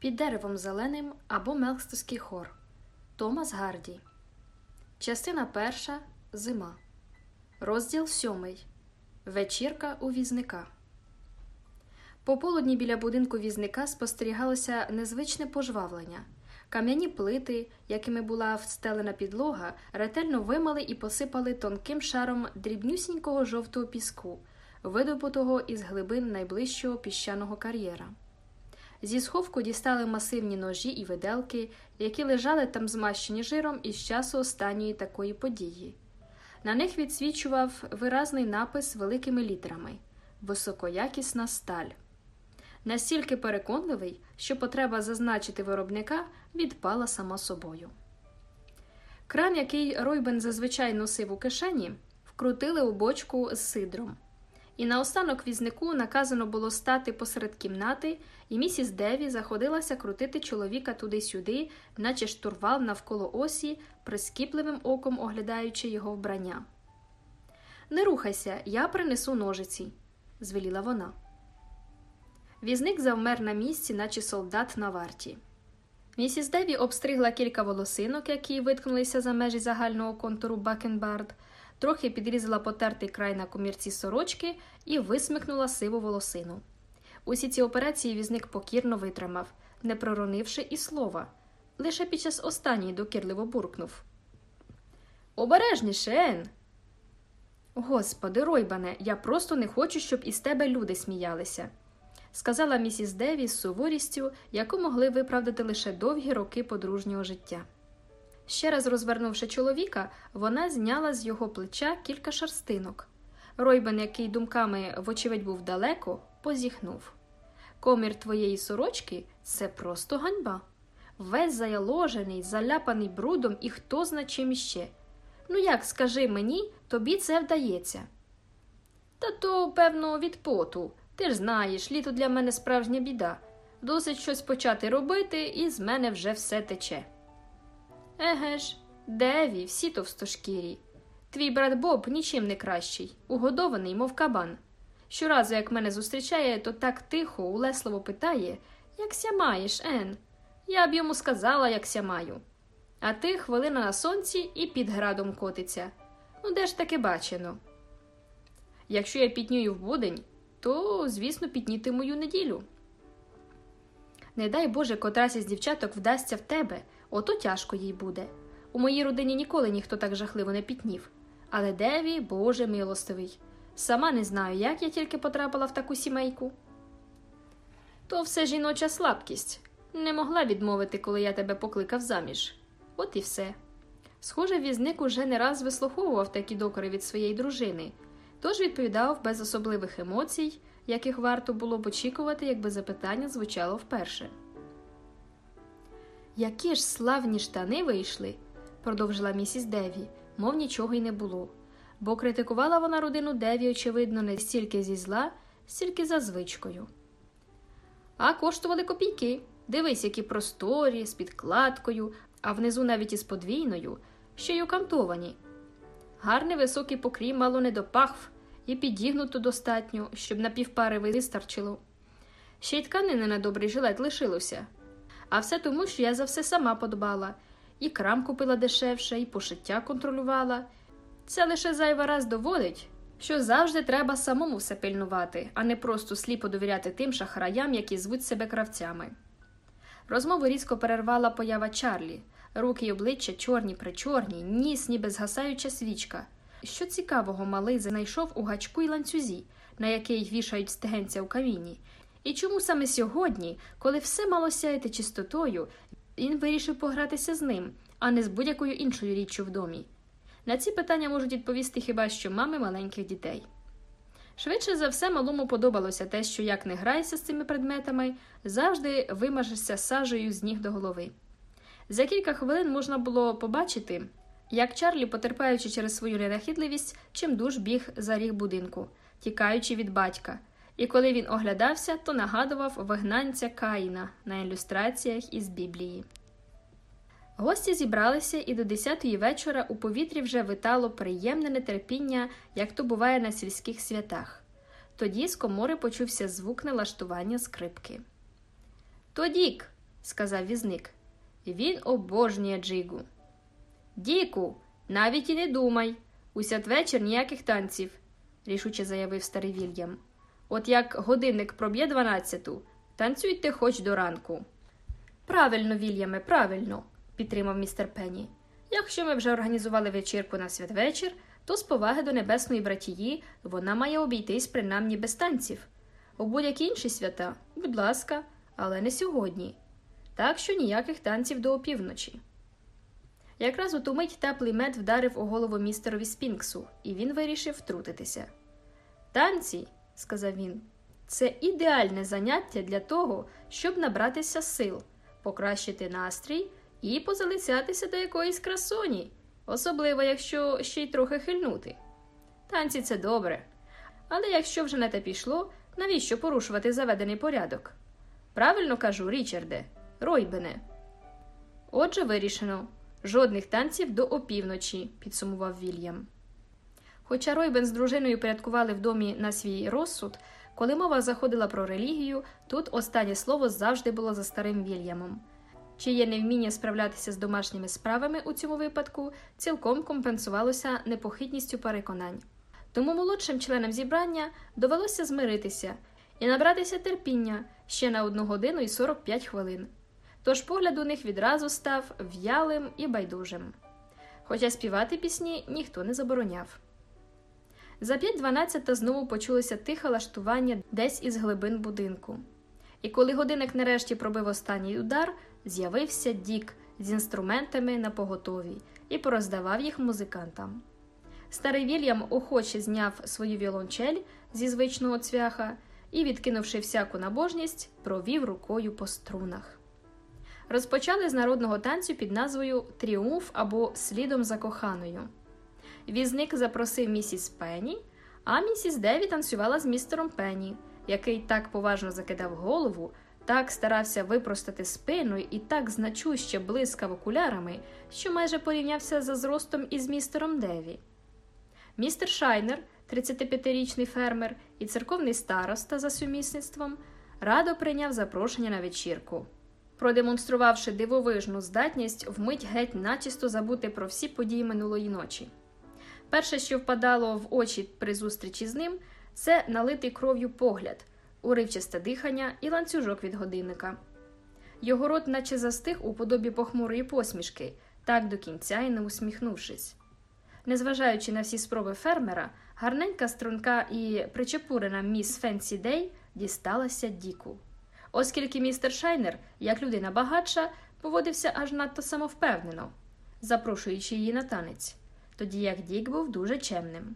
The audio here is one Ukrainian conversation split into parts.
Під деревом зеленим або Мелхстовський хор Томас Гарді. Частина перша Зима. Розділ сьомий. Вечірка у візника. Пополудні біля будинку візника спостерігалося незвичне пожвавлення. Кам'яні плити, якими була встелена підлога, ретельно вимали і посипали тонким шаром дрібнюсінького жовтого піску, видобутого із глибин найближчого піщаного кар'єра. Зі сховку дістали масивні ножі і виделки, які лежали там змащені жиром із часу останньої такої події. На них відсвічував виразний напис великими літерами високоякісна сталь. Настільки переконливий, що потреба зазначити виробника відпала сама собою. Кран, який Ройбен зазвичай носив у кишені, вкрутили у бочку з сидром. І наостанок візнику наказано було стати посеред кімнати, і місіс Деві заходилася крутити чоловіка туди-сюди, наче штурвал навколо осі, прискіпливим оком оглядаючи його вбрання. Не рухайся, я принесу ножиці, звеліла вона. Візник завмер на місці, наче солдат на варті. Місіс Деві обстригла кілька волосинок, які виткнулися за межі загального контуру Бакенбард, трохи підрізала потертий край на комірці сорочки і висмикнула сиву волосину. Усі ці операції візник покірно витримав, не проронивши і слова. Лише під час останньої докірливо буркнув. Обережніше, Ен. Господи, Ройбане, я просто не хочу, щоб із тебе люди сміялися, сказала місіс Деві з суворістю, яку могли виправдати лише довгі роки подружнього життя. Ще раз розвернувши чоловіка, вона зняла з його плеча кілька шарстинок. Ройбен, який думками, вочевидь, був далеко, позіхнув. Комір твоєї сорочки це просто ганьба. Весь заяложений, заляпаний брудом і хто зна чим іще. Ну як, скажи мені, тобі це вдається. Та то, певно, від поту. Ти ж знаєш, літо для мене справжня біда. Досить щось почати робити, і з мене вже все тече. Еге ж, Деві, всі товстошкірі. Твій брат Боб нічим не кращий, угодований, мов кабан. Щоразу, як мене зустрічає, то так тихо, улесливо питає Якся маєш, Ен? Я б йому сказала, якся маю. А ти хвилина на сонці і під градом котиться. Ну, де ж таке бачено? Якщо я пітнюю в будень, то, звісно, пітніти мою неділю. Не дай Боже, котрась із дівчаток вдасться в тебе, ото тяжко їй буде. У моїй родині ніколи ніхто так жахливо не пітнів. Але Деві, Боже милостивий. Сама не знаю, як я тільки потрапила в таку сімейку. То все жіноча слабкість. Не могла відмовити, коли я тебе покликав заміж. От і все. Схоже, візник уже не раз вислуховував такі докори від своєї дружини, тож відповідав без особливих емоцій, яких варто було б очікувати, якби запитання звучало вперше. Які ж славні штани вийшли, продовжила місіс Деві, мов нічого й не було, бо критикувала вона родину Деві, очевидно, не стільки зі зла, стільки за звичкою. А коштували копійки. Дивись, які просторі, з підкладкою, а внизу навіть із подвійною, ще й окантовані. Гарний високий покрій мало не до пахв і підігнуто достатньо, щоб на півпари вистарчило. Ще й тканини на добрий жилет лишилося. А все тому, що я за все сама подбала, і крам купила дешевше, і пошиття контролювала. Це лише зайва раз доводить, що завжди треба самому все пильнувати, а не просто сліпо довіряти тим шахраям, які звуть себе кравцями. Розмову різко перервала поява Чарлі, руки й обличчя чорні причорні, ніс, ніби згасаюча свічка. Що цікавого малий знайшов у гачку й ланцюзі, на який вішають стегенця у каміні, і чому саме сьогодні, коли все мало сяяти чистотою, він вирішив погратися з ним, а не з будь-якою іншою річчю в домі? На ці питання можуть відповісти хіба що мами маленьких дітей. Швидше за все, малому подобалося те, що як не граєшся з цими предметами, завжди вимажешся сажею з ніг до голови. За кілька хвилин можна було побачити, як Чарлі, потерпаючи через свою ненахідливість, чимдуж біг за ріг будинку, тікаючи від батька, і коли він оглядався, то нагадував вигнанця Каїна на ілюстраціях із Біблії. Гості зібралися, і до десятої вечора у повітрі вже витало приємне нетерпіння, як то буває на сільських святах. Тоді з комори почувся звук налаштування скрипки. Тодік, сказав візник. Він обожнює джигу. Діку, навіть і не думай. У святвечір ніяких танців, рішуче заявив старий Вільям. От як годинник проб'є дванадцяту, танцюйте хоч до ранку. Правильно, Вільяме, правильно, підтримав містер Пенні. Якщо ми вже організували вечірку на святвечір, то з поваги до небесної братії вона має обійтись принаймні без танців. У будь-які інші свята, будь ласка, але не сьогодні. Так що ніяких танців до опівночі. Якраз у ту мить теплий мед вдарив у голову містерові Спінксу, і він вирішив втрутитися. Танці, сказав він, це ідеальне заняття для того, щоб набратися сил, покращити настрій і позалицятися до якоїсь красоні, особливо якщо ще й трохи хильнути. Танці це добре. Але якщо вже на те пішло, навіщо порушувати заведений порядок? Правильно кажу, Річарде, Ройбене. Отже, вирішено. Жодних танців до опівночі, підсумував Вільям. Хоча Ройбен з дружиною порядкували в домі на свій розсуд, коли мова заходила про релігію, тут останнє слово завжди було за старим Вільямом, чиє невміння справлятися з домашніми справами у цьому випадку цілком компенсувалося непохитністю переконань. Тому молодшим членам зібрання довелося змиритися і набратися терпіння ще на одну годину і 45 хвилин. Тож погляд у них відразу став в'ялим і байдужим. Хоча співати пісні ніхто не забороняв. За 5.12 знову почулося тихе лаштування десь із глибин будинку. І коли годинник нарешті пробив останній удар, з'явився Дік з інструментами на поготові і пороздавав їх музикантам. Старий Вільям охоче зняв свою віолончель зі звичного цвяха і, відкинувши всяку набожність, провів рукою по струнах. Розпочали з народного танцю під назвою Тріумф або Слідом за коханою. Візник запросив місіс Пенні, а місіс Деві танцювала з містером Пенні, який так поважно закидав голову, так старався випростати спину і так значуще блискав окулярами, що майже порівнявся за зростом із містером Деві. Містер Шайнер, 35-річний фермер і церковний староста за сумісництвом, радо прийняв запрошення на вечірку. Продемонструвавши дивовижну здатність вмить геть начисто забути про всі події минулої ночі. Перше, що впадало в очі при зустрічі з ним, це налитий кров'ю погляд, уривчасте дихання і ланцюжок від годинника. Його рот, наче застиг у подобі похмурої посмішки, так до кінця й не усміхнувшись. Незважаючи на всі спроби фермера, гарненька струнка і причепурена міс Фенсі Дей дісталася Діку. Оскільки містер Шайнер, як людина багатша, поводився аж надто самовпевнено, запрошуючи її на танець, тоді як Дік був дуже чемним.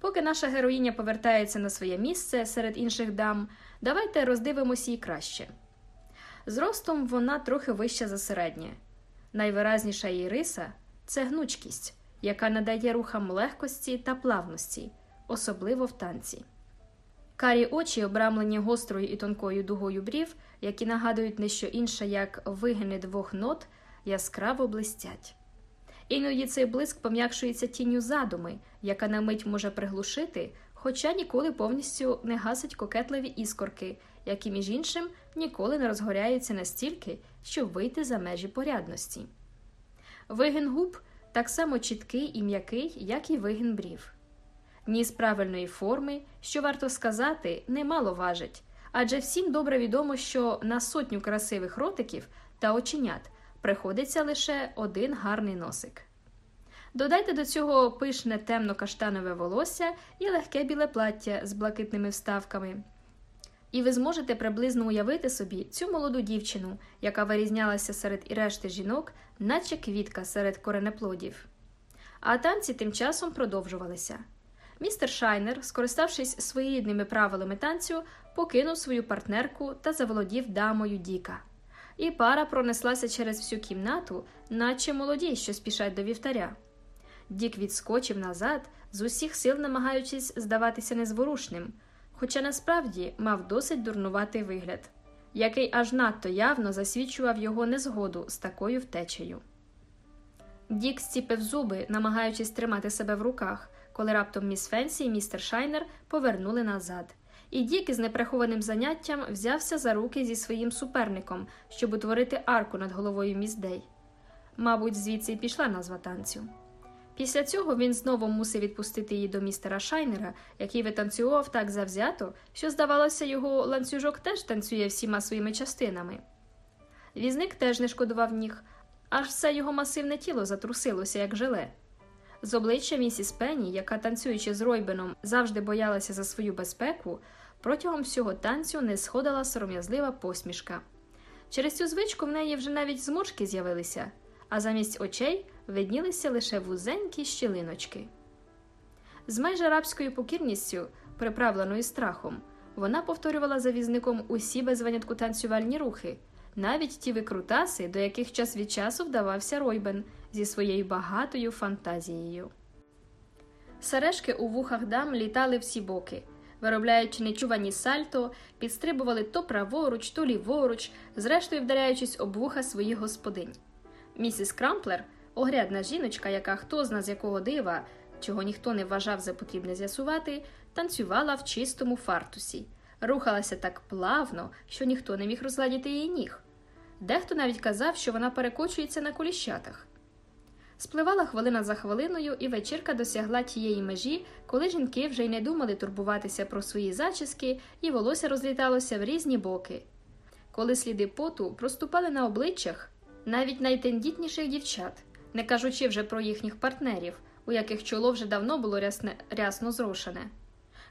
Поки наша героїня повертається на своє місце серед інших дам, давайте роздивимося її краще. Зростом вона трохи вища за середнє. Найвиразніша її риса це гнучкість, яка надає рухам легкості та плавності, особливо в танці. Карі очі, обрамлені гострою і тонкою дугою брів, які нагадують не що інше, як вигини двох нот, яскраво блистять. Іноді цей блиск пом'якшується тінню задуми, яка на мить може приглушити, хоча ніколи повністю не гасить кокетливі іскорки, які, між іншим, ніколи не розгоряються настільки, щоб вийти за межі порядності. Вигин губ так само чіткий і м'який, як і вигин брів. Ніс правильної форми, що варто сказати, немало важить, адже всім добре відомо, що на сотню красивих ротиків та оченят приходиться лише один гарний носик. Додайте до цього пишне темно-каштанове волосся і легке біле плаття з блакитними вставками. І ви зможете приблизно уявити собі цю молоду дівчину, яка вирізнялася серед і решти жінок, наче квітка серед коренеплодів. А танці тим часом продовжувалися. Містер Шайнер, скориставшись своєрідними правилами танцю, покинув свою партнерку та заволодів дамою Діка. І пара пронеслася через всю кімнату, наче молоді, що спішать до вівтаря. Дік відскочив назад, з усіх сил намагаючись здаватися незворушним, хоча насправді мав досить дурнуватий вигляд, який аж надто явно засвідчував його незгоду з такою втечею. Дік зціпив зуби, намагаючись тримати себе в руках, коли раптом міс Фенсі і містер Шайнер повернули назад, і Дік із неприхованим заняттям взявся за руки зі своїм суперником, щоб утворити арку над головою міздей. Мабуть, звідси й пішла назва танцю. Після цього він знову мусив відпустити її до містера Шайнера, який витанцював так завзято, що, здавалося, його ланцюжок теж танцює всіма своїми частинами. Візник теж не шкодував ніг, аж все його масивне тіло затрусилося, як желе. З обличчя місіс Пенні, яка, танцюючи з Ройбеном, завжди боялася за свою безпеку, протягом всього танцю не сходила сором'язлива посмішка. Через цю звичку в неї вже навіть зморшки з'явилися, а замість очей виднілися лише вузенькі щілиночки. З майже рабською покірністю, приправленою страхом, вона повторювала за візником усі без винятку танцювальні рухи, навіть ті викрутаси, до яких час від часу вдавався Ройбен зі своєю багатою фантазією. Сережки у вухах дам літали всі боки, виробляючи нечувані сальто, підстрибували то праворуч, то ліворуч, зрештою вдаряючись об вуха своїх господинь. Місіс Крамплер, огрядна жіночка, яка хто зна з якого дива, чого ніхто не вважав за потрібне з'ясувати, танцювала в чистому фартусі, рухалася так плавно, що ніхто не міг розгладіти її ніг. Дехто навіть казав, що вона перекочується на коліщатах. Спливала хвилина за хвилиною, і вечірка досягла тієї межі, коли жінки вже й не думали турбуватися про свої зачіски, і волосся розліталося в різні боки. Коли сліди поту проступали на обличчях навіть найтендітніших дівчат, не кажучи вже про їхніх партнерів, у яких чоло вже давно було рясне, рясно зрошене.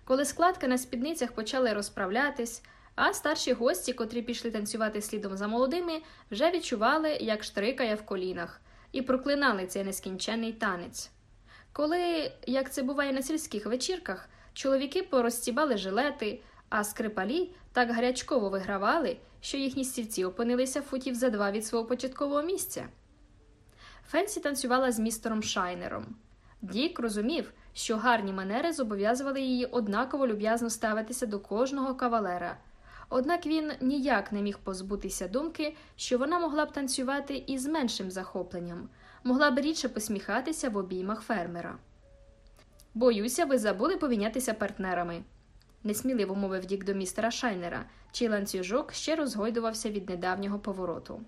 Коли складки на спідницях почали розправлятись, а старші гості, котрі пішли танцювати слідом за молодими, вже відчували, як штрикає в колінах і проклинали цей нескінченний танець. Коли, як це буває на сільських вечірках, чоловіки порозцібали жилети, а скрипалі так гарячково вигравали, що їхні стільці опинилися футів за два від свого початкового місця. Фенсі танцювала з містером Шайнером. Дік розумів, що гарні манери зобов'язували її однаково люб'язно ставитися до кожного кавалера. Однак він ніяк не міг позбутися думки, що вона могла б танцювати із меншим захопленням, могла б рідше посміхатися в обіймах фермера. Боюся, ви забули помінятися партнерами, несміливо мовив Дік до містера Шайнера, чий ланцюжок ще розгойдувався від недавнього повороту.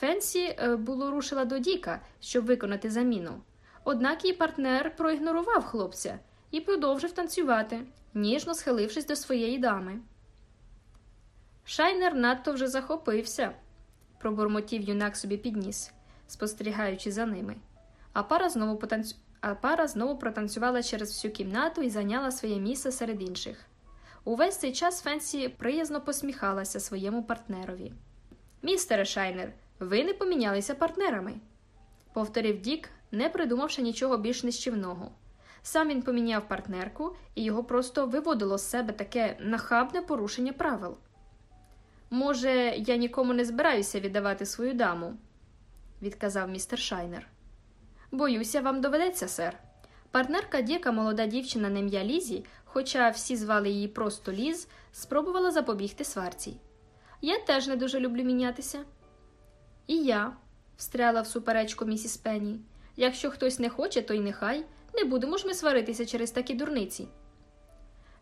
Фенсі е, було рушила до Діка, щоб виконати заміну. Однак її партнер проігнорував хлопця і продовжив танцювати, ніжно схилившись до своєї дами. Шайнер надто вже захопився, пробурмотів юнак собі під ніс, спостерігаючи за ними. А пара знову потанцю... а пара знову протанцювала через всю кімнату і зайняла своє місце серед інших. Увесь цей час Фенсі приязно посміхалася своєму партнерові. Містере Шайнер, ви не помінялися партнерами, повторив Дік, не придумавши нічого більш нищівного. Сам він поміняв партнерку, і його просто виводило з себе таке нахабне порушення правил. Може, я нікому не збираюся віддавати свою даму, відказав містер Шайнер. Боюся, вам доведеться, сер. Партнерка Діка, молода дівчина на ім'я Лізі, хоча всі звали її просто Ліз, спробувала запобігти сварці. Я теж не дуже люблю мінятися. І я, встряла в суперечку місіс Пенні. Якщо хтось не хоче, то й нехай. Не будемо ж ми сваритися через такі дурниці.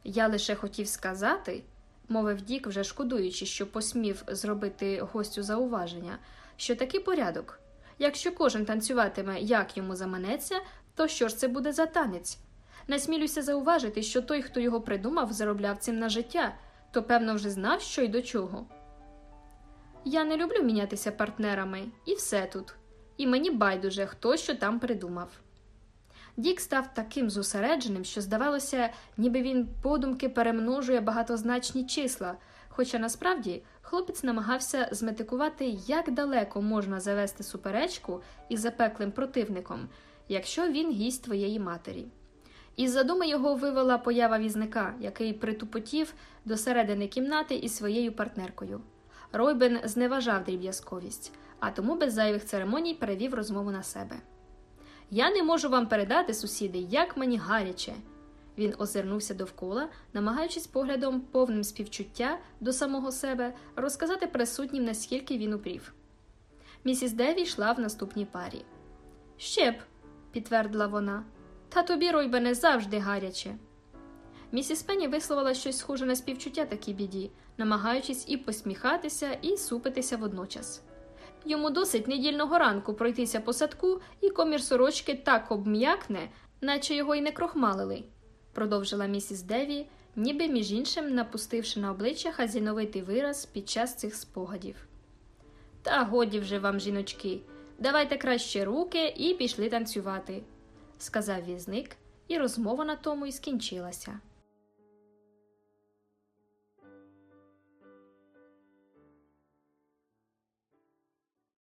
Я лише хотів сказати, мовив Дік, вже шкодуючи, що посмів зробити гостю зауваження, що такий порядок. Якщо кожен танцюватиме, як йому заманеться, то що ж це буде за танець? Насмілюся зауважити, що той, хто його придумав, заробляв цим на життя, то певно вже знав, що й до чого. Я не люблю мінятися партнерами, і все тут. І мені байдуже, хто що там придумав. Дік став таким зосередженим, що, здавалося, ніби він подумки перемножує багатозначні числа, хоча насправді хлопець намагався зметикувати, як далеко можна завести суперечку із запеклим противником, якщо він гість твоєї матері. Із задуми його вивела поява візника, який притупотів до середини кімнати із своєю партнеркою. Ройбен зневажав дріб'язковість, а тому без зайвих церемоній перевів розмову на себе. Я не можу вам передати, сусіди, як мені гаряче. Він озирнувся довкола, намагаючись поглядом, повним співчуття до самого себе, розказати присутнім, наскільки він упрів. Місіс Деві йшла в наступній парі. Ще б, підтвердила вона, та тобі, Ройбене, завжди гаряче. Місіс Пенні висловила щось схоже на співчуття такій біді, намагаючись і посміхатися, і супитися водночас. Йому досить недільного ранку пройтися по садку, і комір сорочки так обм'якне, наче його й не крохмалили, продовжила місіс Деві, ніби між іншим напустивши на обличчя хазіновитий вираз під час цих спогадів. Та годі вже вам, жіночки, давайте краще руки і пішли танцювати, сказав візник, і розмова на тому й скінчилася.